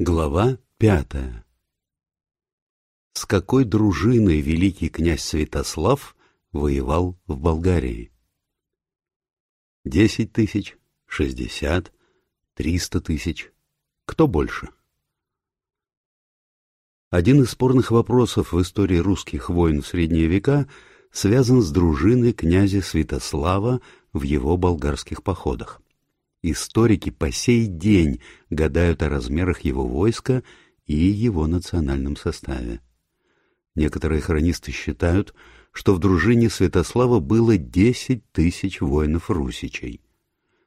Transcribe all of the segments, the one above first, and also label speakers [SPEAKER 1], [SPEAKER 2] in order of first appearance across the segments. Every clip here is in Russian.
[SPEAKER 1] Глава пятая С какой дружиной великий князь Святослав воевал в Болгарии? Десять тысяч, шестьдесят, триста тысяч. Кто больше? Один из спорных вопросов в истории русских войн в средние века связан с дружиной князя Святослава в его болгарских походах. Историки по сей день гадают о размерах его войска и его национальном составе. Некоторые хронисты считают, что в дружине Святослава было десять тысяч воинов-русичей.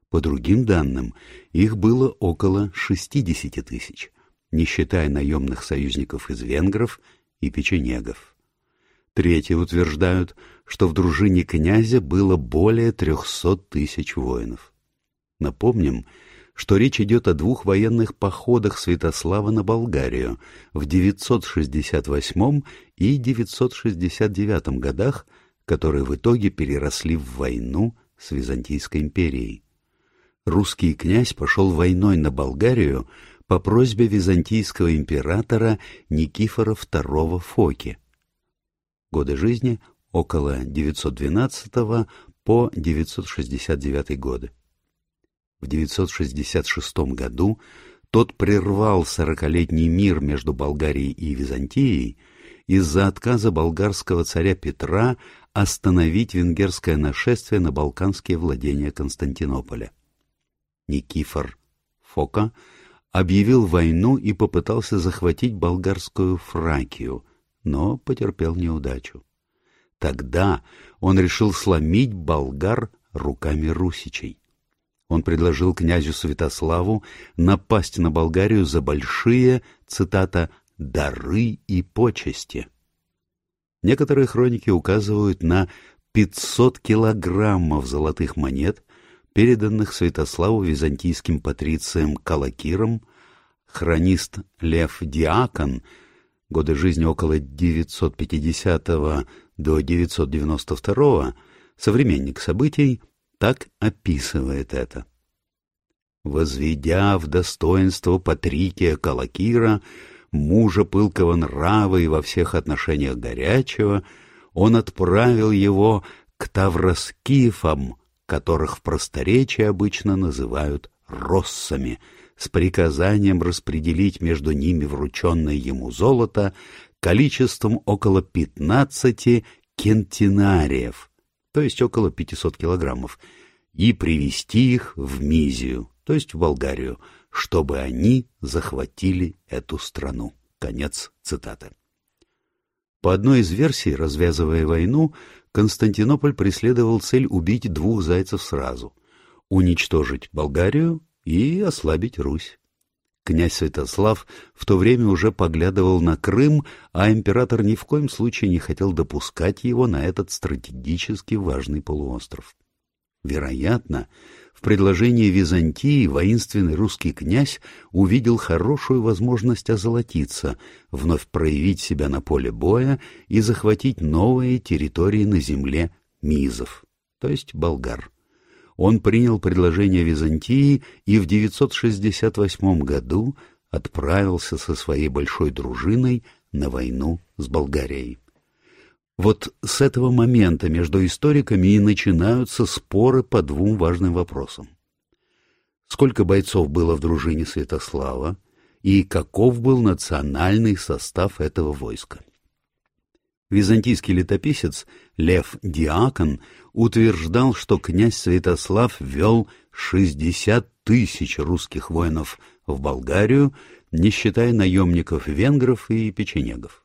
[SPEAKER 1] По другим данным, их было около шестидесяти тысяч, не считая наемных союзников из венгров и печенегов. Третьи утверждают, что в дружине князя было более трехсот тысяч воинов. Напомним, что речь идет о двух военных походах Святослава на Болгарию в 968 и 969 годах, которые в итоге переросли в войну с Византийской империей. Русский князь пошел войной на Болгарию по просьбе византийского императора Никифора II Фоки. Годы жизни около 912 по 969 годы. В 966 году тот прервал сорокалетний мир между Болгарией и Византией из-за отказа болгарского царя Петра остановить венгерское нашествие на балканские владения Константинополя. Никифор Фока объявил войну и попытался захватить болгарскую Фракию, но потерпел неудачу. Тогда он решил сломить болгар руками русичей он предложил князю Святославу напасть на Болгарию за большие, цитата, «дары и почести». Некоторые хроники указывают на 500 килограммов золотых монет, переданных Святославу византийским патрициям Калакиром, хронист Лев Диакон, годы жизни около 950 до 992 современник событий, так описывает это. Возведя в достоинство Патрикия Калакира, мужа пылкого нрава и во всех отношениях горячего, он отправил его к тавроскифам, которых в просторечии обычно называют россами, с приказанием распределить между ними врученное ему золото количеством около пятнадцати кентинариев, то есть около 500 килограммов, и привести их в Мизию, то есть в Болгарию, чтобы они захватили эту страну. Конец цитаты. По одной из версий, развязывая войну, Константинополь преследовал цель убить двух зайцев сразу — уничтожить Болгарию и ослабить Русь. Князь Святослав в то время уже поглядывал на Крым, а император ни в коем случае не хотел допускать его на этот стратегически важный полуостров. Вероятно, в предложении Византии воинственный русский князь увидел хорошую возможность озолотиться, вновь проявить себя на поле боя и захватить новые территории на земле мизов, то есть болгар он принял предложение Византии и в 968 году отправился со своей большой дружиной на войну с Болгарией. Вот с этого момента между историками и начинаются споры по двум важным вопросам. Сколько бойцов было в дружине Святослава и каков был национальный состав этого войска? Византийский летописец Лев Диакон утверждал, что князь Святослав вел 60 тысяч русских воинов в Болгарию, не считая наемников венгров и печенегов.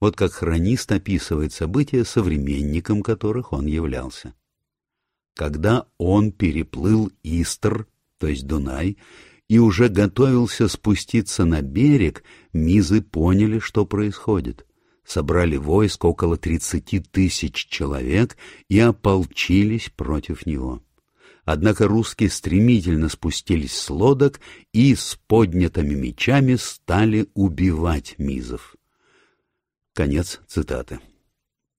[SPEAKER 1] Вот как хронист описывает события, современником которых он являлся. Когда он переплыл Истр, то есть Дунай, и уже готовился спуститься на берег, мизы поняли, что происходит собрали войск около тридцати тысяч человек и ополчились против него. Однако русские стремительно спустились с лодок и с поднятыми мечами стали убивать мизов. Конец цитаты.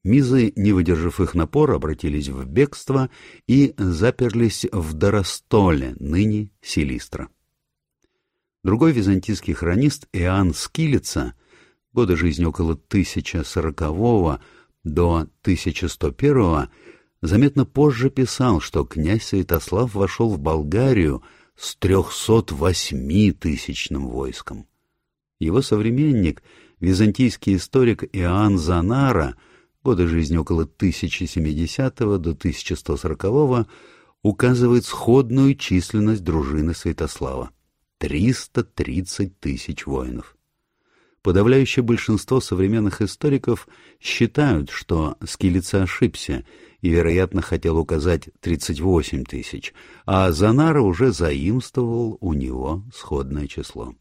[SPEAKER 1] Мизы, не выдержав их напора, обратились в бегство и заперлись в Доростоле, ныне Селистра. Другой византийский хронист Иоанн Скилица, годы жизни около 1040 до 1101 заметно позже писал, что князь Святослав вошел в Болгарию с 308-тысячным войском. Его современник, византийский историк Иоанн Занара, годы жизни около 1070 до 1140 указывает сходную численность дружины Святослава — 330 тысяч воинов. Подавляющее большинство современных историков считают, что Скилица ошибся и, вероятно, хотел указать 38 тысяч, а Занара уже заимствовал у него сходное число.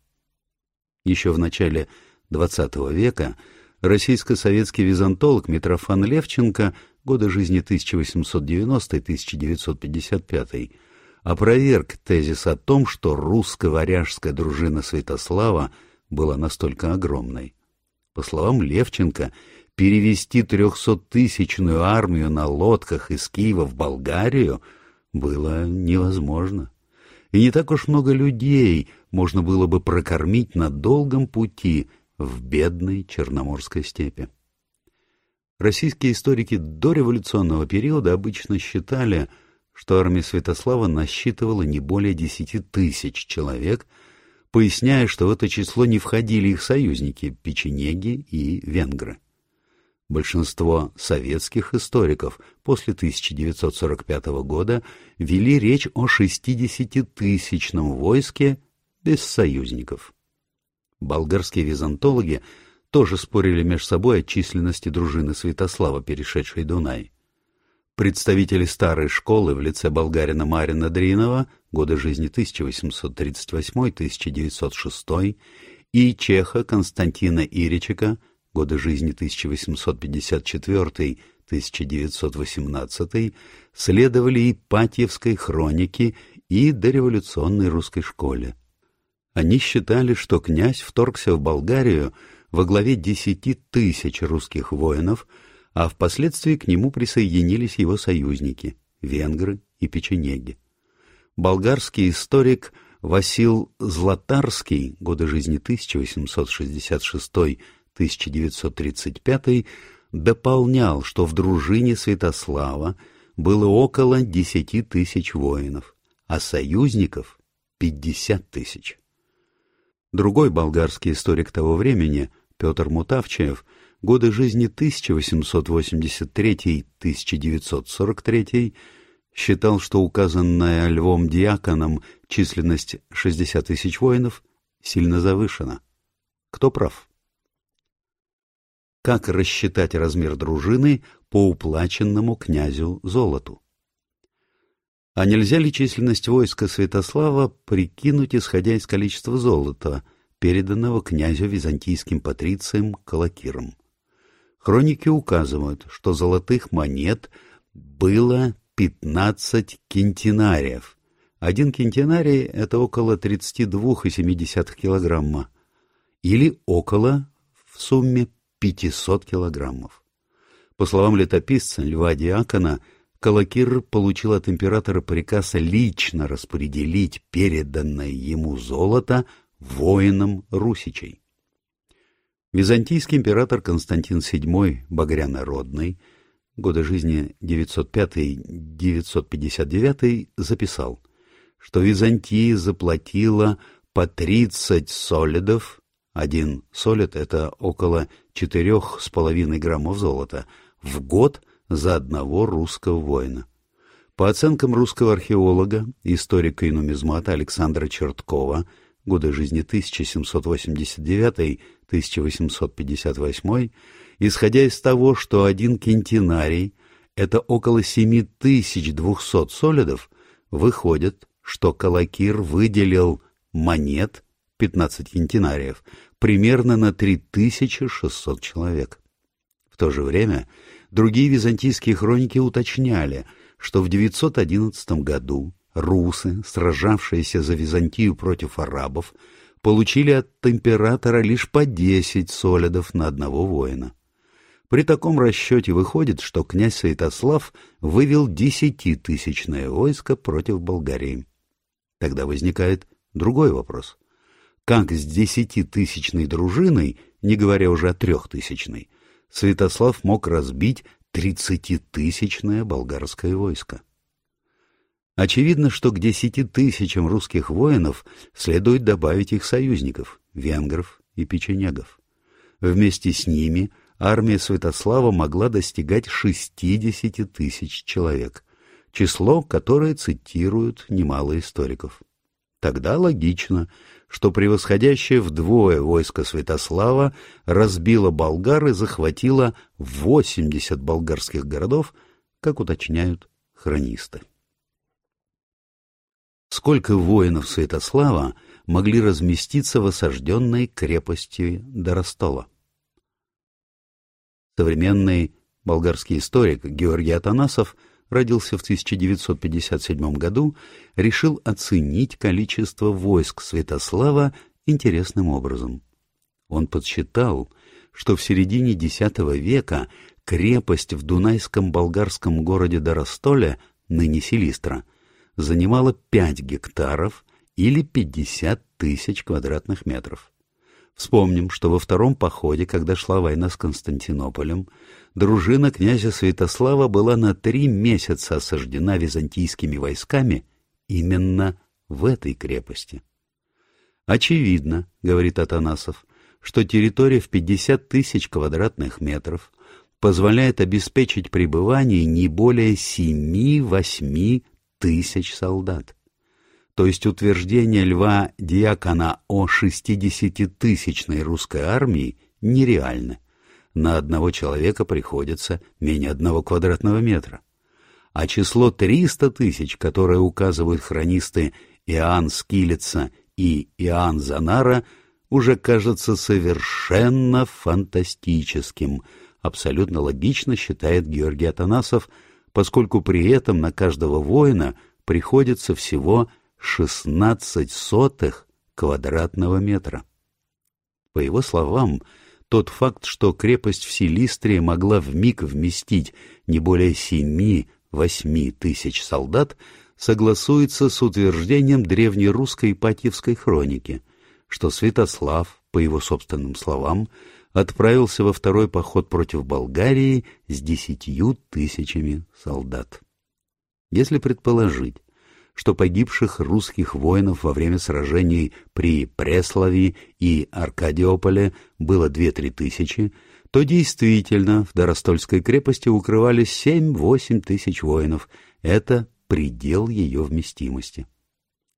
[SPEAKER 1] Еще в начале XX века российско-советский византолог Митрофан Левченко, годы жизни 1890-1955, опроверг тезис о том, что русско-варяжская дружина Святослава была настолько огромной. По словам Левченко, перевести трехсоттысячную армию на лодках из Киева в Болгарию было невозможно. И не так уж много людей можно было бы прокормить на долгом пути в бедной Черноморской степи. Российские историки дореволюционного периода обычно считали, что армия Святослава насчитывала не более десяти тысяч человек, поясняя, что в это число не входили их союзники – печенеги и венгры. Большинство советских историков после 1945 года вели речь о 60-тысячном войске без союзников. Болгарские византологи тоже спорили между собой о численности дружины Святослава, перешедшей Дунай. Представители старой школы в лице болгарина Марина Дринова, годы жизни 1838-1906, и чеха Константина Иричика, годы жизни 1854-1918, следовали Ипатьевской хронике и дореволюционной русской школе. Они считали, что князь вторгся в Болгарию во главе десяти тысяч русских воинов, а впоследствии к нему присоединились его союзники — венгры и печенеги. Болгарский историк Васил Златарский, годы жизни 1866 1935 дополнял, что в дружине Святослава было около 10 тысяч воинов, а союзников — 50 тысяч. Другой болгарский историк того времени, Петр Мутавчев, годы жизни 1883-1943, считал, что указанная Львом Диаконом численность 60 тысяч воинов сильно завышена. Кто прав? как рассчитать размер дружины по уплаченному князю золоту. А нельзя ли численность войска Святослава прикинуть, исходя из количества золота, переданного князю византийским патрициям Калакиром? Хроники указывают, что золотых монет было 15 кентинариев. Один кентинарий — это около 32,7 килограмма, или около, в сумме, 500 килограммов. По словам летописца Льва Диакона, Калакир получил от императора приказ лично распределить переданное ему золото воинам русичей. Византийский император Константин VII Багрянородный, годы жизни 905-959, записал, что Византия заплатила по 30 солидов один солид — это около четырех с половиной граммов золота в год за одного русского воина. По оценкам русского археолога, историка и нумизмата Александра Черткова, годы жизни 1789-1858, исходя из того, что один кентинарий — это около 7200 солидов, выходит, что Калакир выделил монет 15 кентинариев примерно на 3600 человек. В то же время другие византийские хроники уточняли, что в 911 году русы, сражавшиеся за Византию против арабов, получили от императора лишь по 10 солидов на одного воина. При таком расчете выходит, что князь Святослав вывел десятитысячное войско против Болгарии. Тогда возникает другой вопрос. как с десятитысячной дружиной, не говоря уже о трехтысячной, Святослав мог разбить тридцатитысячное болгарское войско. Очевидно, что к десяти тысячам русских воинов следует добавить их союзников — венгров и печенегов. Вместе с ними армия Святослава могла достигать 60 тысяч человек, число, которое цитируют немало историков. Тогда логично, что превосходящее вдвое войско Святослава разбило болгар и захватило 80 болгарских городов, как уточняют хронисты. Сколько воинов Святослава могли разместиться в осажденной крепости Доростола? Современный болгарский историк Георгий Атанасов – родился в 1957 году, решил оценить количество войск Святослава интересным образом. Он подсчитал, что в середине X века крепость в дунайском болгарском городе Доростоле, ныне Селистра, занимала 5 гектаров или 50 тысяч квадратных метров. Вспомним, что во втором походе, когда шла война с Константинополем, дружина князя Святослава была на три месяца осаждена византийскими войсками именно в этой крепости. Очевидно, говорит Атанасов, что территория в 50 тысяч квадратных метров позволяет обеспечить пребывание не более 7-8 тысяч солдат то есть утверждение Льва Диакона о 60-тысячной русской армии, нереально. На одного человека приходится менее одного квадратного метра. А число 300 тысяч, которое указывают хронисты Иоанн Скилица и Иоанн Занара, уже кажется совершенно фантастическим, абсолютно логично считает Георгий Атанасов, поскольку при этом на каждого воина приходится всего 16 сотых квадратного метра. По его словам, тот факт, что крепость в Силистрии могла вмиг вместить не более 7-8 тысяч солдат, согласуется с утверждением древнерусской Ипатьевской хроники, что Святослав, по его собственным словам, отправился во второй поход против Болгарии с десятью тысячами солдат. Если предположить, что погибших русских воинов во время сражений при Преславе и Аркадиополе было две-три тысячи, то действительно в Доростольской крепости укрывались семь-восемь тысяч воинов. Это предел ее вместимости.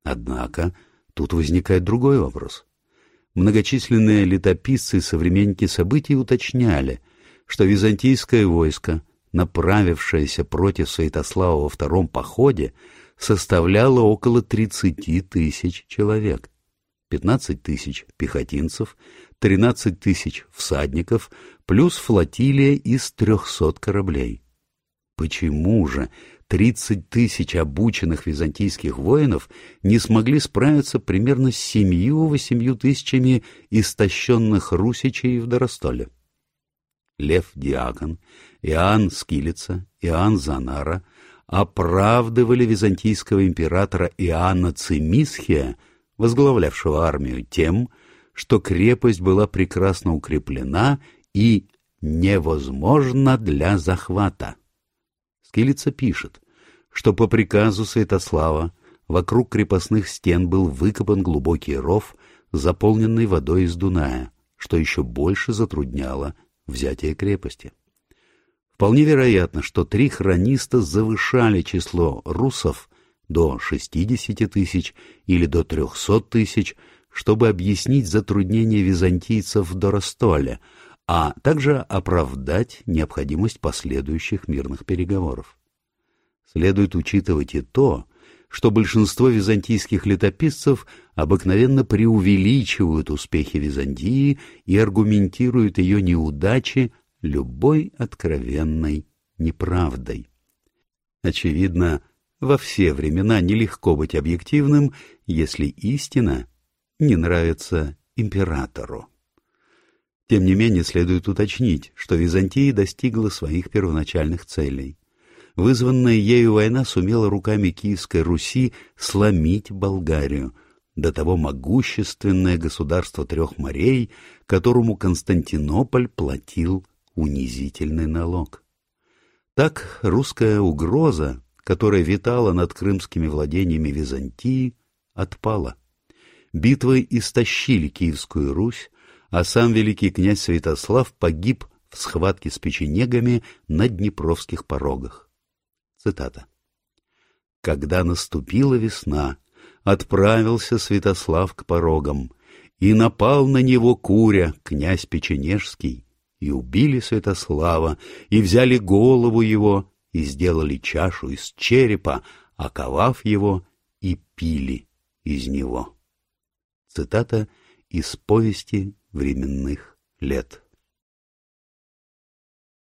[SPEAKER 1] Однако тут возникает другой вопрос. Многочисленные летописцы и современники событий уточняли, что византийское войско, направившееся против Святослава во втором походе, составляло около 30 тысяч человек. 15 тысяч пехотинцев, 13 тысяч всадников, плюс флотилия из 300 кораблей. Почему же 30 тысяч обученных византийских воинов не смогли справиться примерно с семью-восемью тысячами истощенных русичей в Доростоле? Лев Диакон, Иоанн Скилица, Иоанн Занара — оправдывали византийского императора Иоанна Цимисхия, возглавлявшего армию, тем, что крепость была прекрасно укреплена и невозможна для захвата. Скилица пишет, что по приказу Святослава вокруг крепостных стен был выкопан глубокий ров, заполненный водой из Дуная, что еще больше затрудняло взятие крепости. Вполне вероятно, что три хрониста завышали число русов до 60 тысяч или до 300 тысяч, чтобы объяснить затруднения византийцев в Доростоле, а также оправдать необходимость последующих мирных переговоров. Следует учитывать и то, что большинство византийских летописцев обыкновенно преувеличивают успехи Византии и аргументируют ее неудачи любой откровенной неправдой. Очевидно, во все времена нелегко быть объективным, если истина не нравится императору. Тем не менее, следует уточнить, что Византия достигла своих первоначальных целей. Вызванная ею война сумела руками Киевской Руси сломить Болгарию, до того могущественное государство трех морей, которому Константинополь платил унизительный налог. Так русская угроза, которая витала над крымскими владениями Византии, отпала. Битвы истощили Киевскую Русь, а сам великий князь Святослав погиб в схватке с печенегами на Днепровских порогах. Цитата. «Когда наступила весна, отправился Святослав к порогам, и напал на него Куря, князь Печенежский, и убили Святослава, и взяли голову его, и сделали чашу из черепа, оковав его, и пили из него. Цитата из повести временных лет.